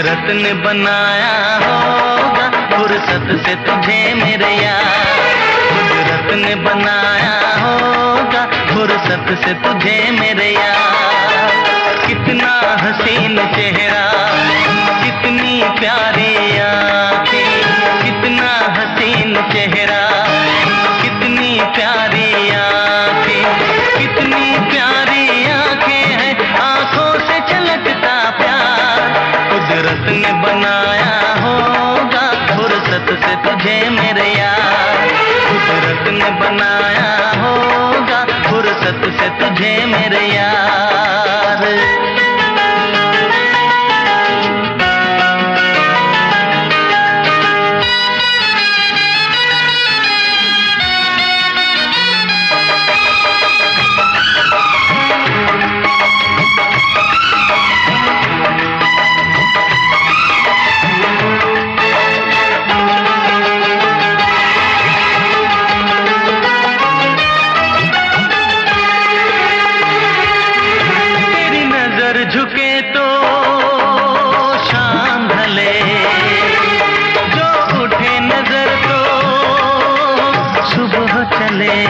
कुदरत ने बनाया होगा, फुर्सत से तुझे मेरे यार कुदरत ने बनाया होगा, फुर्सत से तुझे मेरे यार कितना हसीन चेहरा तुझे मेरे यार। कुदरत ने बनाया होगा फुर्सत से तुझे मेरे রে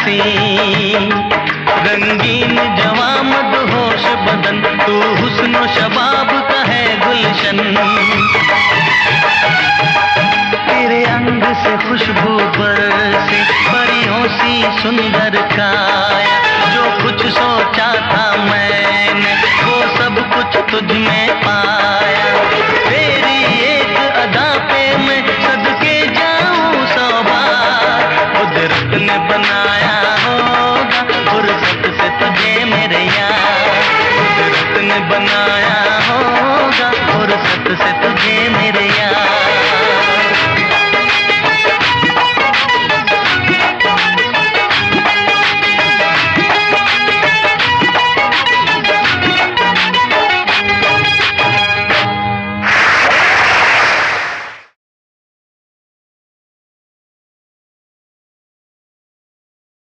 हसीन रंगीन जवा मदहोश बदन तू हुस्न शबाब का है गुलशन।